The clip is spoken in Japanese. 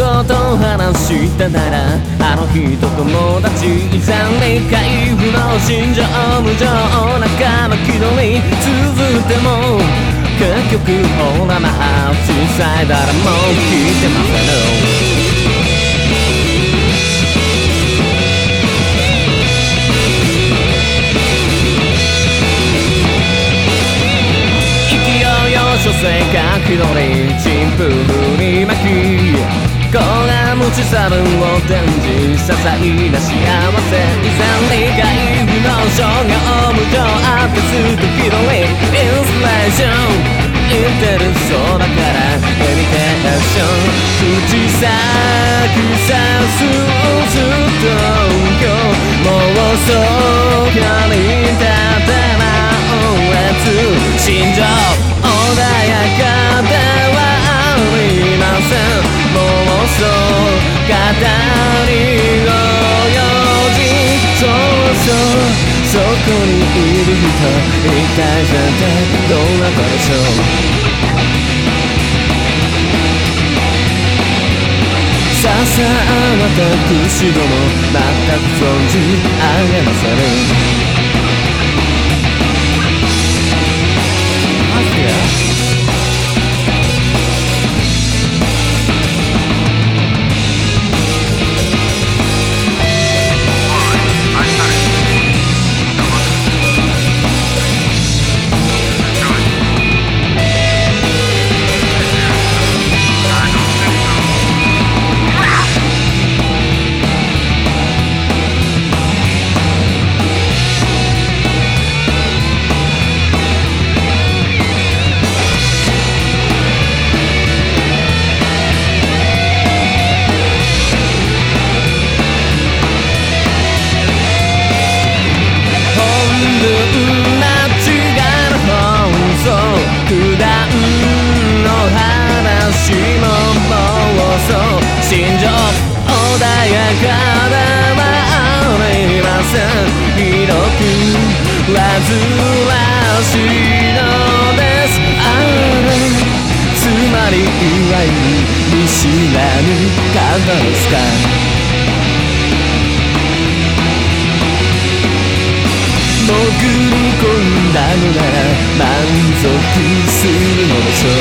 こと話したならあの日と友達いざに回復の心情無情仲間気取り続いても結局ほらまあ小さい誰も聞いてません書生が気取り陳腐り巻きこが持ち去るを展示些細な幸せ以前理解不能症が無情あってすぐ気取りインスピレーション言ってるそうだからエリテーション口先さすずっと今日もうそうかにそうそうそこにいる人一体全体どんな子でしょうささ私ども全く存じ上げません。りません広く煩わしいのです。あれつまり祝いわゆる見知らぬ方ですか潜り込んだのなら満足するのでしょう。